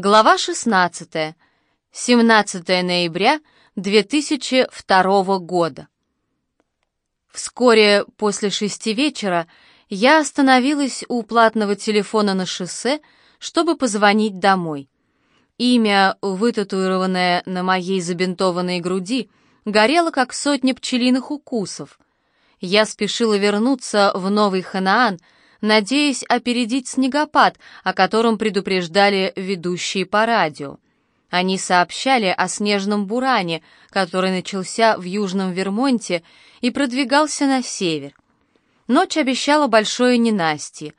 Глава 16. 17 ноября 2002 года. Вскоре после шести вечера я остановилась у платного телефона на шоссе, чтобы позвонить домой. Имя, вытатуированное на моей забинтованной груди, горело как сотня пчелиных укусов. Я спешила вернуться в Новый Ханаан, надеясь опередить снегопад, о котором предупреждали ведущие по радио. Они сообщали о снежном буране, который начался в Южном Вермонте и продвигался на север. Ночь обещала большое ненастье.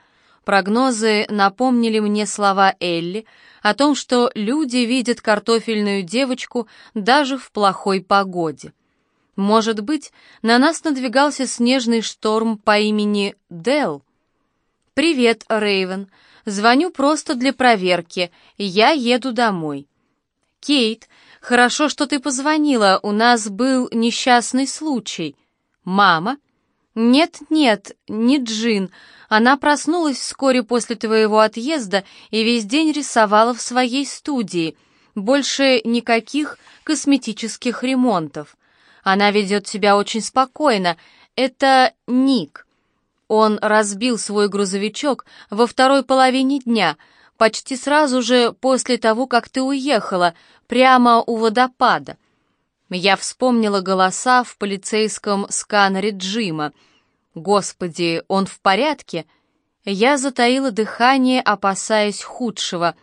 Прогнозы напомнили мне слова Элли о том, что люди видят картофельную девочку даже в плохой погоде. Может быть, на нас надвигался снежный шторм по имени Дел. «Привет, Рейвен. Звоню просто для проверки. Я еду домой». «Кейт, хорошо, что ты позвонила. У нас был несчастный случай». «Мама?» «Нет-нет, не Джин. Она проснулась вскоре после твоего отъезда и весь день рисовала в своей студии. Больше никаких косметических ремонтов. Она ведет себя очень спокойно. Это Ник». Он разбил свой грузовичок во второй половине дня, почти сразу же после того, как ты уехала, прямо у водопада. Я вспомнила голоса в полицейском сканере Джима. Господи, он в порядке? Я затаила дыхание, опасаясь худшего.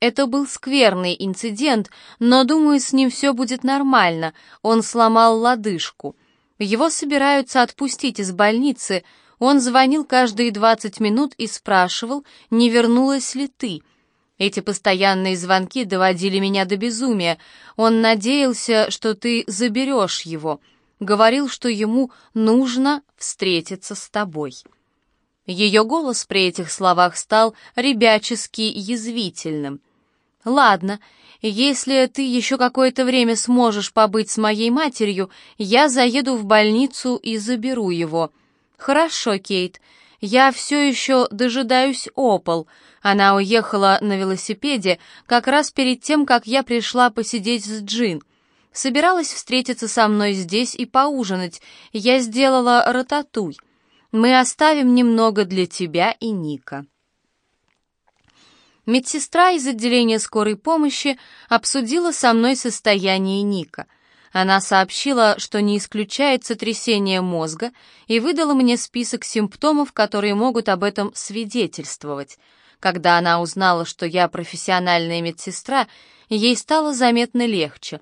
Это был скверный инцидент, но, думаю, с ним все будет нормально. Он сломал лодыжку. Его собираются отпустить из больницы — он звонил каждые 20 минут и спрашивал, не вернулась ли ты. Эти постоянные звонки доводили меня до безумия. Он надеялся, что ты заберешь его. Говорил, что ему нужно встретиться с тобой. Ее голос при этих словах стал ребячески язвительным. «Ладно, если ты еще какое-то время сможешь побыть с моей матерью, я заеду в больницу и заберу его». «Хорошо, Кейт. Я все еще дожидаюсь Опол. Она уехала на велосипеде как раз перед тем, как я пришла посидеть с Джин. Собиралась встретиться со мной здесь и поужинать. Я сделала рататуй. Мы оставим немного для тебя и Ника». Медсестра из отделения скорой помощи обсудила со мной состояние Ника — она сообщила, что не исключает сотрясение мозга и выдала мне список симптомов, которые могут об этом свидетельствовать. Когда она узнала, что я профессиональная медсестра, ей стало заметно легче.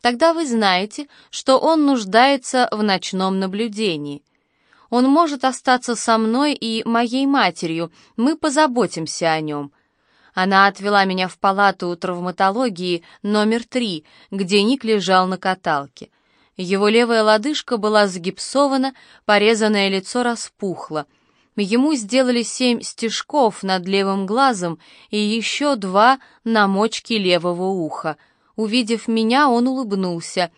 Тогда вы знаете, что он нуждается в ночном наблюдении. Он может остаться со мной и моей матерью, мы позаботимся о нем. Она отвела меня в палату травматологии номер три, где Ник лежал на каталке. Его левая лодыжка была загипсована, порезанное лицо распухло. Ему сделали семь стежков над левым глазом и еще два на мочке левого уха. Увидев меня, он улыбнулся.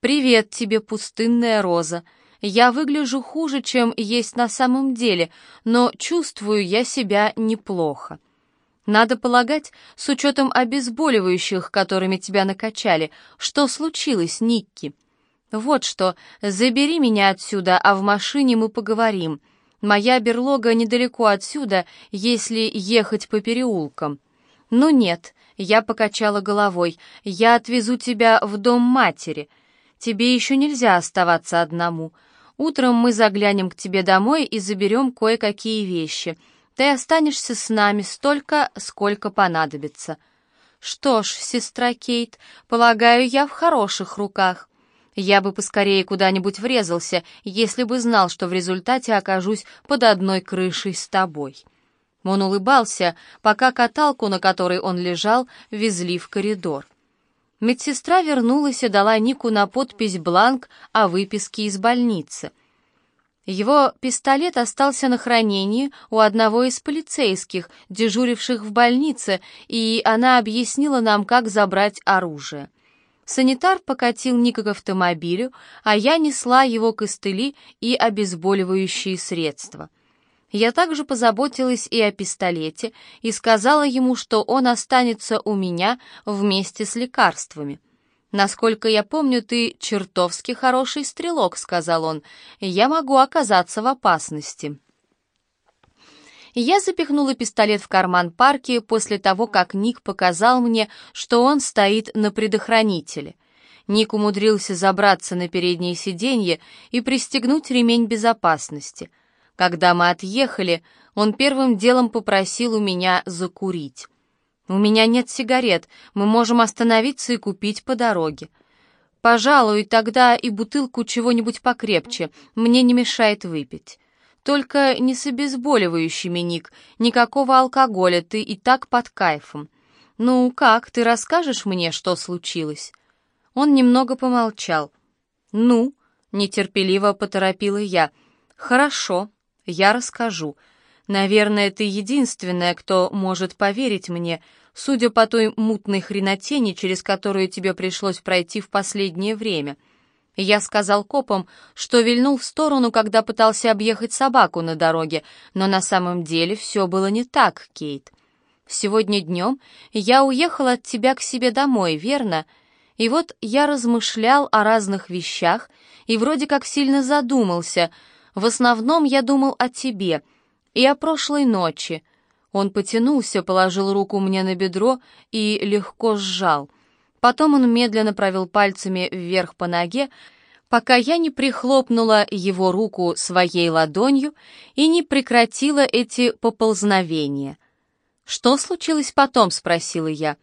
«Привет тебе, пустынная роза. Я выгляжу хуже, чем есть на самом деле, но чувствую я себя неплохо». Надо полагать, с учетом обезболивающих, которыми тебя накачали, что случилось, Никки? Вот что, забери меня отсюда, а в машине мы поговорим. Моя берлога недалеко отсюда, если ехать по переулкам. Ну нет, я покачала головой, я отвезу тебя в дом матери. Тебе еще нельзя оставаться одному. Утром мы заглянем к тебе домой и заберем кое-какие вещи — ты останешься с нами столько, сколько понадобится. Что ж, сестра Кейт, полагаю, я в хороших руках. Я бы поскорее куда-нибудь врезался, если бы знал, что в результате окажусь под одной крышей с тобой. Он улыбался, пока каталку, на которой он лежал, везли в коридор. Медсестра вернулась и дала Нику на подпись бланк о выписке из больницы — его пистолет остался на хранении у одного из полицейских, дежуривших в больнице, и она объяснила нам, как забрать оружие. Санитар покатил Ника к автомобилю, а я несла его костыли и обезболивающие средства. Я также позаботилась и о пистолете и сказала ему, что он останется у меня вместе с лекарствами. «Насколько я помню, ты чертовски хороший стрелок», — сказал он. «Я могу оказаться в опасности». Я запихнула пистолет в карман парки после того, как Ник показал мне, что он стоит на предохранителе. Ник умудрился забраться на переднее сиденье и пристегнуть ремень безопасности — когда мы отъехали, он первым делом попросил у меня закурить. «У меня нет сигарет, мы можем остановиться и купить по дороге». «Пожалуй, тогда и бутылку чего-нибудь покрепче, мне не мешает выпить». «Только не с обезболивающими, Ник, никакого алкоголя, ты и так под кайфом». «Ну как, ты расскажешь мне, что случилось?» Он немного помолчал. «Ну?» — нетерпеливо поторопила я. «Хорошо, я расскажу. Наверное, ты единственная, кто может поверить мне, судя по той мутной хренотени, через которую тебе пришлось пройти в последнее время. Я сказал копам, что вильнул в сторону, когда пытался объехать собаку на дороге, но на самом деле все было не так, Кейт. Сегодня днем я уехал от тебя к себе домой, верно? И вот я размышлял о разных вещах и вроде как сильно задумался — в основном я думал о тебе и о прошлой ночи. Он потянулся, положил руку мне на бедро и легко сжал. Потом он медленно провел пальцами вверх по ноге, пока я не прихлопнула его руку своей ладонью и не прекратила эти поползновения. «Что случилось потом?» — спросила я.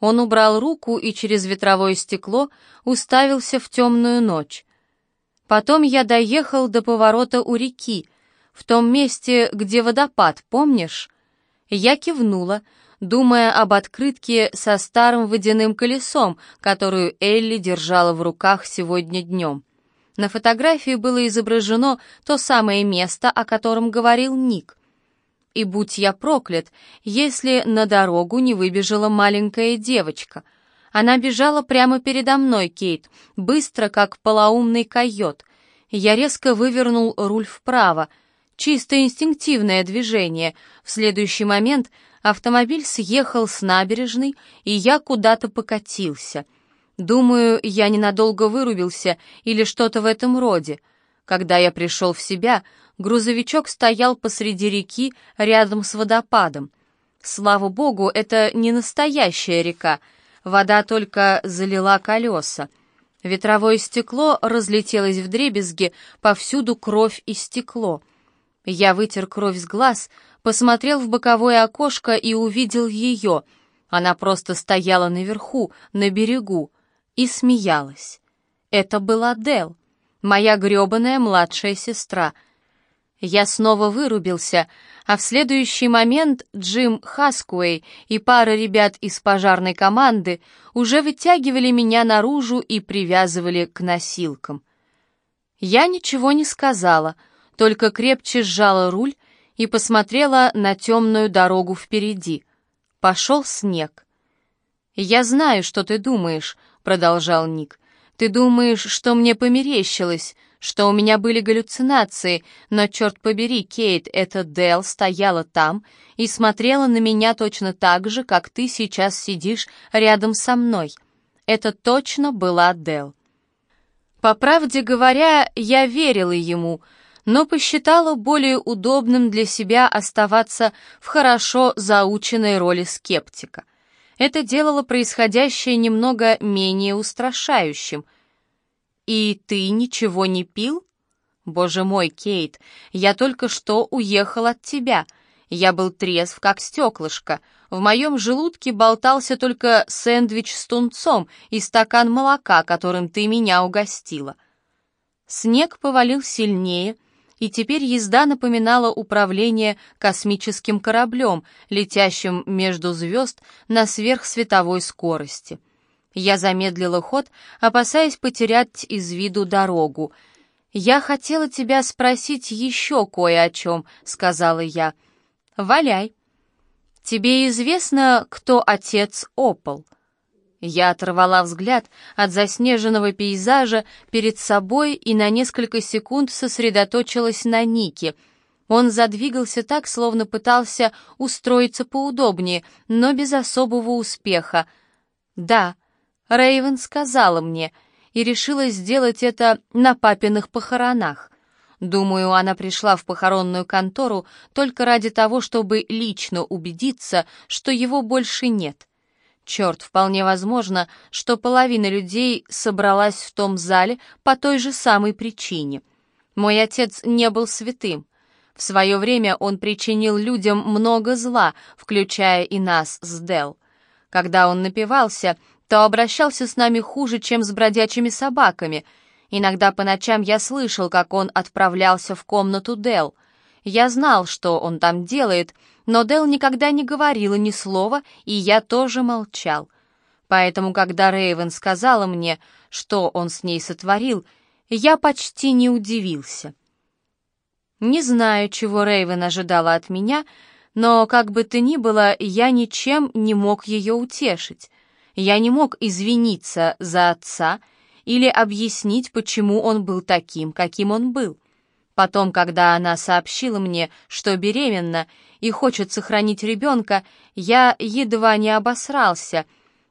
Он убрал руку и через ветровое стекло уставился в темную ночь. Потом я доехал до поворота у реки, в том месте, где водопад, помнишь? Я кивнула, думая об открытке со старым водяным колесом, которую Элли держала в руках сегодня днем. На фотографии было изображено то самое место, о котором говорил Ник. И будь я проклят, если на дорогу не выбежала маленькая девочка — она бежала прямо передо мной, Кейт, быстро, как полоумный койот. Я резко вывернул руль вправо. Чисто инстинктивное движение. В следующий момент автомобиль съехал с набережной, и я куда-то покатился. Думаю, я ненадолго вырубился или что-то в этом роде. Когда я пришел в себя, грузовичок стоял посреди реки рядом с водопадом. Слава богу, это не настоящая река — Вода только залила колеса. Ветровое стекло разлетелось в дребезги, повсюду кровь и стекло. Я вытер кровь с глаз, посмотрел в боковое окошко и увидел ее. Она просто стояла наверху, на берегу, и смеялась. Это была Дел, моя грёбаная младшая сестра — я снова вырубился, а в следующий момент Джим Хаскуэй и пара ребят из пожарной команды уже вытягивали меня наружу и привязывали к носилкам. Я ничего не сказала, только крепче сжала руль и посмотрела на темную дорогу впереди. Пошел снег. «Я знаю, что ты думаешь», — продолжал Ник. «Ты думаешь, что мне померещилось, что у меня были галлюцинации, но, черт побери, Кейт, эта Дел стояла там и смотрела на меня точно так же, как ты сейчас сидишь рядом со мной. Это точно была Дел. По правде говоря, я верила ему, но посчитала более удобным для себя оставаться в хорошо заученной роли скептика. Это делало происходящее немного менее устрашающим — «И ты ничего не пил?» «Боже мой, Кейт, я только что уехал от тебя. Я был трезв, как стеклышко. В моем желудке болтался только сэндвич с тунцом и стакан молока, которым ты меня угостила». Снег повалил сильнее, и теперь езда напоминала управление космическим кораблем, летящим между звезд на сверхсветовой скорости. Я замедлила ход, опасаясь потерять из виду дорогу. «Я хотела тебя спросить еще кое о чем», — сказала я. «Валяй». «Тебе известно, кто отец Опол?» Я оторвала взгляд от заснеженного пейзажа перед собой и на несколько секунд сосредоточилась на Нике. Он задвигался так, словно пытался устроиться поудобнее, но без особого успеха. «Да», — Рейвен сказала мне, и решила сделать это на папиных похоронах. Думаю, она пришла в похоронную контору только ради того, чтобы лично убедиться, что его больше нет. Черт, вполне возможно, что половина людей собралась в том зале по той же самой причине. Мой отец не был святым. В свое время он причинил людям много зла, включая и нас с Дел. Когда он напивался, то обращался с нами хуже, чем с бродячими собаками. Иногда по ночам я слышал, как он отправлялся в комнату Дел. Я знал, что он там делает, но Дел никогда не говорила ни слова, и я тоже молчал. Поэтому, когда Рейвен сказала мне, что он с ней сотворил, я почти не удивился. Не знаю, чего Рейвен ожидала от меня, но, как бы то ни было, я ничем не мог ее утешить. Я не мог извиниться за отца или объяснить, почему он был таким, каким он был. Потом, когда она сообщила мне, что беременна и хочет сохранить ребенка, я едва не обосрался.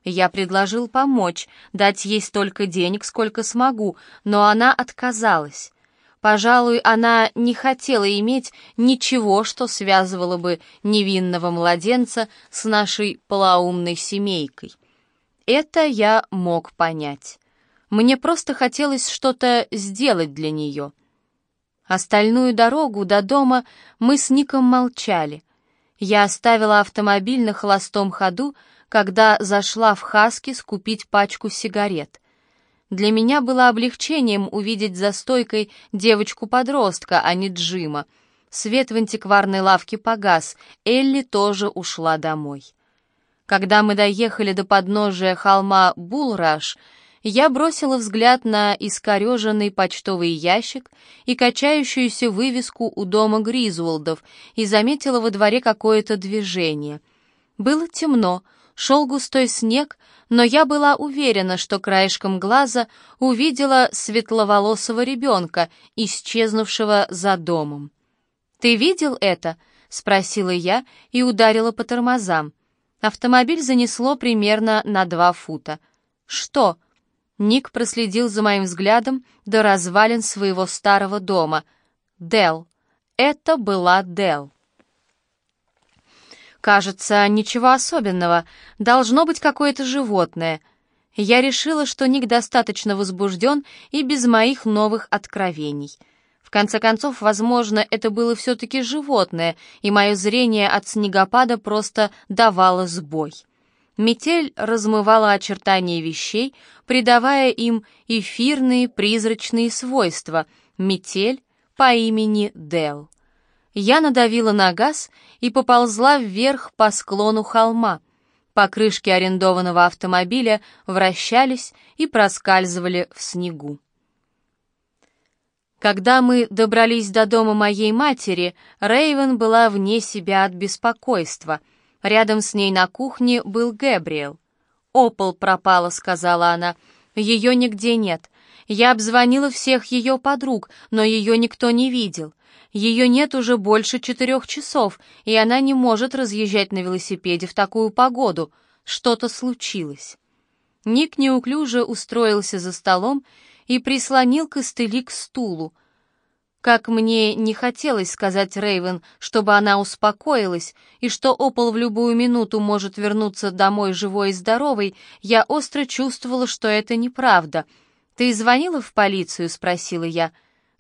Я предложил помочь, дать ей столько денег, сколько смогу, но она отказалась. Пожалуй, она не хотела иметь ничего, что связывало бы невинного младенца с нашей полоумной семейкой. Это я мог понять. Мне просто хотелось что-то сделать для нее — Остальную дорогу до дома мы с Ником молчали. Я оставила автомобиль на холостом ходу, когда зашла в Хаски скупить пачку сигарет. Для меня было облегчением увидеть за стойкой девочку-подростка, а не Джима. Свет в антикварной лавке погас, Элли тоже ушла домой. Когда мы доехали до подножия холма Булраш, я бросила взгляд на искореженный почтовый ящик и качающуюся вывеску у дома Гризволдов и заметила во дворе какое-то движение. Было темно, шел густой снег, но я была уверена, что краешком глаза увидела светловолосого ребенка, исчезнувшего за домом. «Ты видел это?» — спросила я и ударила по тормозам. Автомобиль занесло примерно на два фута. «Что?» Ник проследил за моим взглядом до развалин своего старого дома. Дел. Это была Дел. Кажется, ничего особенного. Должно быть какое-то животное. Я решила, что Ник достаточно возбужден и без моих новых откровений. В конце концов, возможно, это было все-таки животное, и мое зрение от снегопада просто давало сбой. Метель размывала очертания вещей, придавая им эфирные призрачные свойства. Метель по имени Дел. Я надавила на газ и поползла вверх по склону холма. Покрышки арендованного автомобиля вращались и проскальзывали в снегу. Когда мы добрались до дома моей матери, Рейвен была вне себя от беспокойства — Рядом с ней на кухне был Гэбриэл. «Опол пропала», — сказала она. «Ее нигде нет. Я обзвонила всех ее подруг, но ее никто не видел. Ее нет уже больше четырех часов, и она не может разъезжать на велосипеде в такую погоду. Что-то случилось». Ник неуклюже устроился за столом и прислонил костыли к стулу — как мне не хотелось сказать Рейвен, чтобы она успокоилась, и что Опол в любую минуту может вернуться домой живой и здоровой, я остро чувствовала, что это неправда. «Ты звонила в полицию?» — спросила я.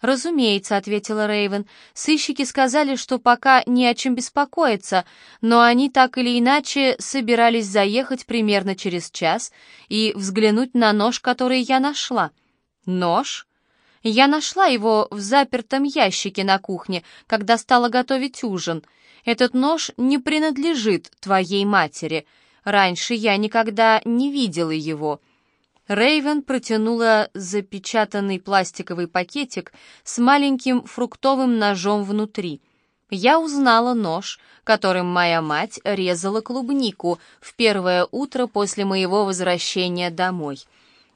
«Разумеется», — ответила Рейвен. «Сыщики сказали, что пока не о чем беспокоиться, но они так или иначе собирались заехать примерно через час и взглянуть на нож, который я нашла». «Нож?» Я нашла его в запертом ящике на кухне, когда стала готовить ужин. Этот нож не принадлежит твоей матери. Раньше я никогда не видела его». Рейвен протянула запечатанный пластиковый пакетик с маленьким фруктовым ножом внутри. Я узнала нож, которым моя мать резала клубнику в первое утро после моего возвращения домой.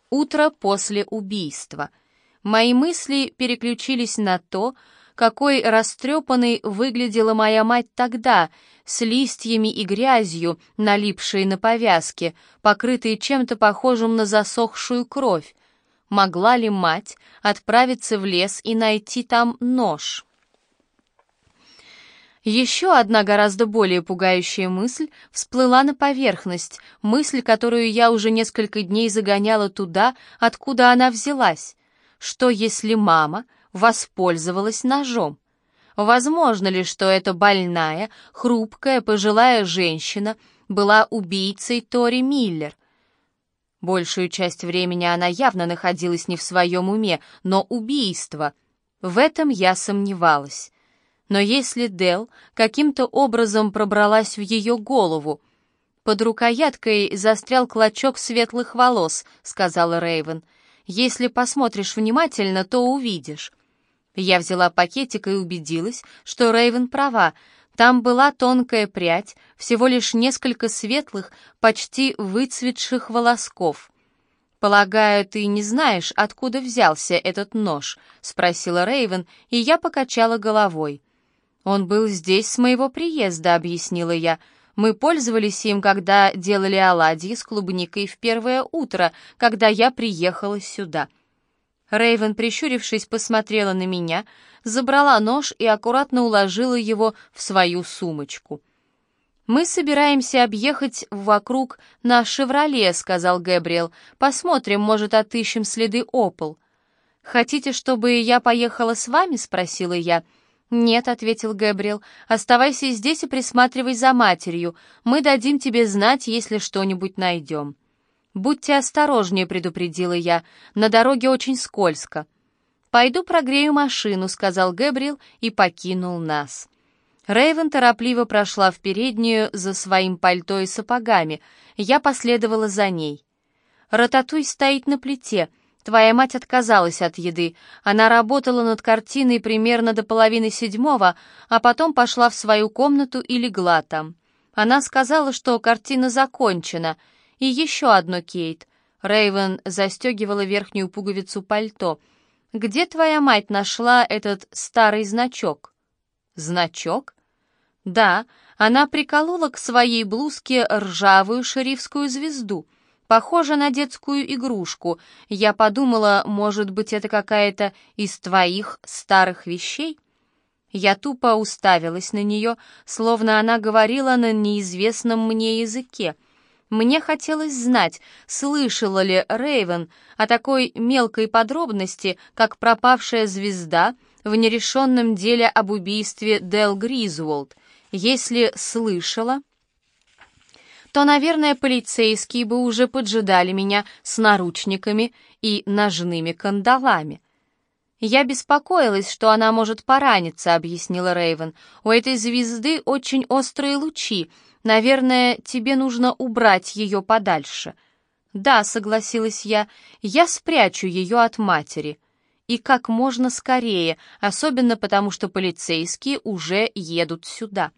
Утро после убийства — Мои мысли переключились на то, какой растрепанной выглядела моя мать тогда, с листьями и грязью, налипшей на повязки, покрытые чем-то похожим на засохшую кровь. Могла ли мать отправиться в лес и найти там нож? Еще одна гораздо более пугающая мысль всплыла на поверхность, мысль, которую я уже несколько дней загоняла туда, откуда она взялась. Что если мама воспользовалась ножом? Возможно ли, что эта больная, хрупкая, пожилая женщина была убийцей Тори Миллер? Большую часть времени она явно находилась не в своем уме, но убийство. В этом я сомневалась. Но если Дел каким-то образом пробралась в ее голову, под рукояткой застрял клочок светлых волос, сказала Рейвен. Если посмотришь внимательно, то увидишь. Я взяла пакетик и убедилась, что Рейвен права. Там была тонкая прядь, всего лишь несколько светлых, почти выцветших волосков. «Полагаю, ты не знаешь, откуда взялся этот нож?» — спросила Рейвен, и я покачала головой. «Он был здесь с моего приезда», — объяснила я. «Мы пользовались им, когда делали оладьи с клубникой в первое утро, когда я приехала сюда». Рейвен, прищурившись, посмотрела на меня, забрала нож и аккуратно уложила его в свою сумочку. «Мы собираемся объехать вокруг на «Шевроле», — сказал Гэбриэл. «Посмотрим, может, отыщем следы опол». «Хотите, чтобы я поехала с вами?» — спросила я. «Нет», — ответил Гэбриэл, — «оставайся здесь и присматривай за матерью. Мы дадим тебе знать, если что-нибудь найдем». «Будьте осторожнее», — предупредила я, — «на дороге очень скользко». «Пойду прогрею машину», — сказал Гэбриэл и покинул нас. Рейвен торопливо прошла в переднюю за своим пальто и сапогами. Я последовала за ней. «Рататуй стоит на плите», — Твоя мать отказалась от еды. Она работала над картиной примерно до половины седьмого, а потом пошла в свою комнату и легла там. Она сказала, что картина закончена. И еще одно, Кейт. Рейвен застегивала верхнюю пуговицу пальто. «Где твоя мать нашла этот старый значок?» «Значок?» «Да, она приколола к своей блузке ржавую шерифскую звезду». Похоже на детскую игрушку. Я подумала, может быть, это какая-то из твоих старых вещей? Я тупо уставилась на нее, словно она говорила на неизвестном мне языке. Мне хотелось знать, слышала ли Рейвен о такой мелкой подробности, как пропавшая звезда в нерешенном деле об убийстве Дел Гризволд. Если слышала, то, наверное, полицейские бы уже поджидали меня с наручниками и ножными кандалами. «Я беспокоилась, что она может пораниться», — объяснила Рейвен. «У этой звезды очень острые лучи. Наверное, тебе нужно убрать ее подальше». «Да», — согласилась я, — «я спрячу ее от матери». И как можно скорее, особенно потому, что полицейские уже едут сюда.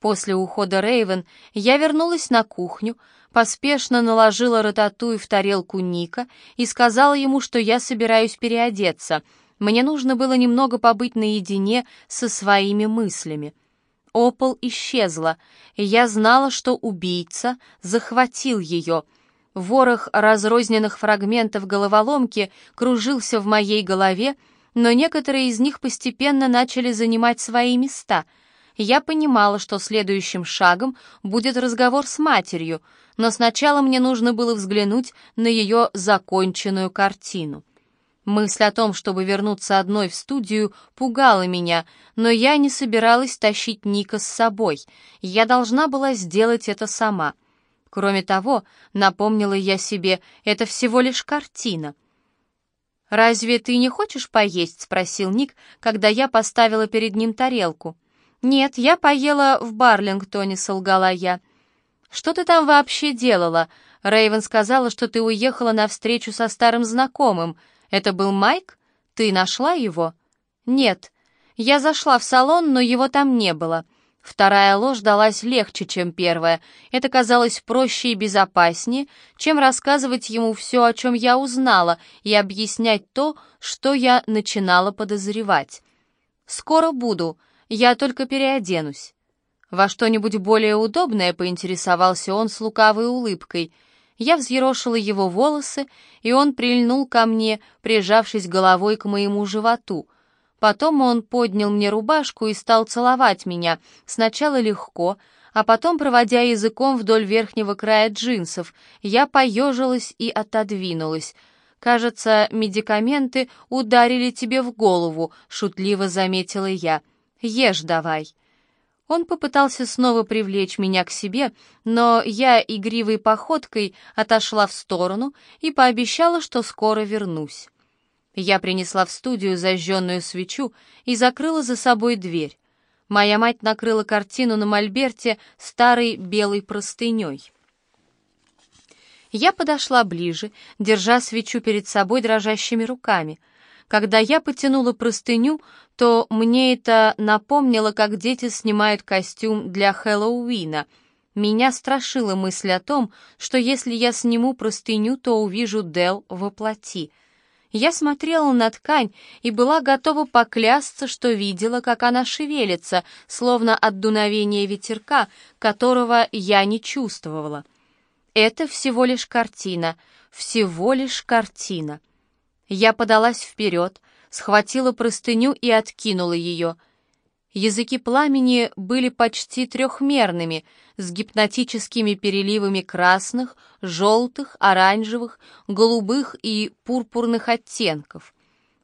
После ухода Рейвен я вернулась на кухню, поспешно наложила рататуй в тарелку Ника и сказала ему, что я собираюсь переодеться. Мне нужно было немного побыть наедине со своими мыслями. Опол исчезла, и я знала, что убийца захватил ее. Ворох разрозненных фрагментов головоломки кружился в моей голове, но некоторые из них постепенно начали занимать свои места — я понимала, что следующим шагом будет разговор с матерью, но сначала мне нужно было взглянуть на ее законченную картину. Мысль о том, чтобы вернуться одной в студию, пугала меня, но я не собиралась тащить Ника с собой. Я должна была сделать это сама. Кроме того, напомнила я себе, это всего лишь картина. «Разве ты не хочешь поесть?» — спросил Ник, когда я поставила перед ним тарелку. «Нет, я поела в Барлингтоне», — солгала я. «Что ты там вообще делала?» Рейвен сказала, что ты уехала на встречу со старым знакомым. Это был Майк? Ты нашла его? Нет. Я зашла в салон, но его там не было. Вторая ложь далась легче, чем первая. Это казалось проще и безопаснее, чем рассказывать ему все, о чем я узнала, и объяснять то, что я начинала подозревать. «Скоро буду, я только переоденусь». «Во что-нибудь более удобное?» — поинтересовался он с лукавой улыбкой. Я взъерошила его волосы, и он прильнул ко мне, прижавшись головой к моему животу. Потом он поднял мне рубашку и стал целовать меня, сначала легко, а потом, проводя языком вдоль верхнего края джинсов, я поежилась и отодвинулась. «Кажется, медикаменты ударили тебе в голову», — шутливо заметила я. «Ешь давай». Он попытался снова привлечь меня к себе, но я игривой походкой отошла в сторону и пообещала, что скоро вернусь. Я принесла в студию зажженную свечу и закрыла за собой дверь. Моя мать накрыла картину на мольберте старой белой простыней. Я подошла ближе, держа свечу перед собой дрожащими руками. Когда я потянула простыню, то мне это напомнило, как дети снимают костюм для Хэллоуина. Меня страшила мысль о том, что если я сниму простыню, то увижу Дел во плоти. Я смотрела на ткань и была готова поклясться, что видела, как она шевелится, словно от дуновения ветерка, которого я не чувствовала. Это всего лишь картина, всего лишь картина. Я подалась вперед, схватила простыню и откинула ее. Языки пламени были почти трехмерными, с гипнотическими переливами красных, желтых, оранжевых, голубых и пурпурных оттенков.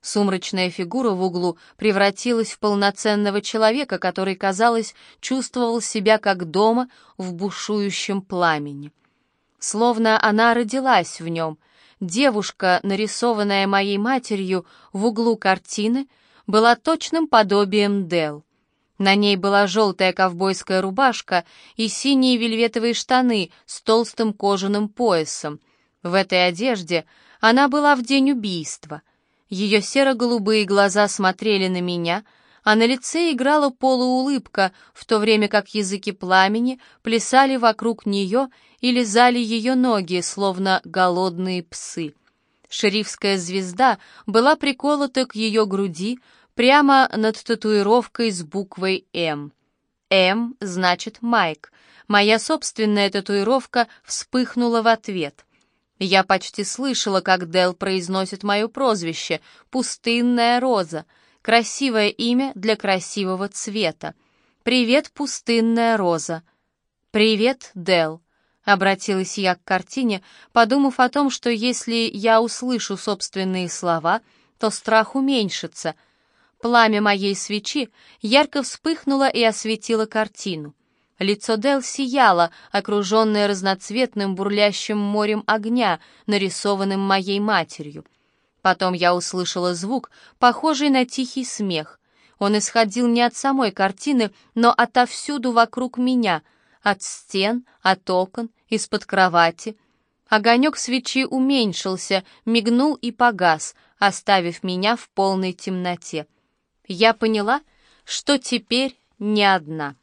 Сумрачная фигура в углу превратилась в полноценного человека, который, казалось, чувствовал себя как дома в бушующем пламени. Словно она родилась в нем — девушка, нарисованная моей матерью в углу картины, была точным подобием Дел. На ней была желтая ковбойская рубашка и синие вельветовые штаны с толстым кожаным поясом. В этой одежде она была в день убийства. Ее серо-голубые глаза смотрели на меня, а на лице играла полуулыбка, в то время как языки пламени плясали вокруг нее и лизали ее ноги, словно голодные псы. Шерифская звезда была приколота к ее груди прямо над татуировкой с буквой «М». «М» значит «Майк». Моя собственная татуировка вспыхнула в ответ. Я почти слышала, как Дел произносит мое прозвище «Пустынная роза», красивое имя для красивого цвета. «Привет, пустынная роза». «Привет, Дел». Обратилась я к картине, подумав о том, что если я услышу собственные слова, то страх уменьшится. Пламя моей свечи ярко вспыхнуло и осветило картину. Лицо Дел сияло, окруженное разноцветным бурлящим морем огня, нарисованным моей матерью. Потом я услышала звук, похожий на тихий смех. Он исходил не от самой картины, но отовсюду вокруг меня — от стен, от окон, из-под кровати. Огонек свечи уменьшился, мигнул и погас, оставив меня в полной темноте. Я поняла, что теперь не одна.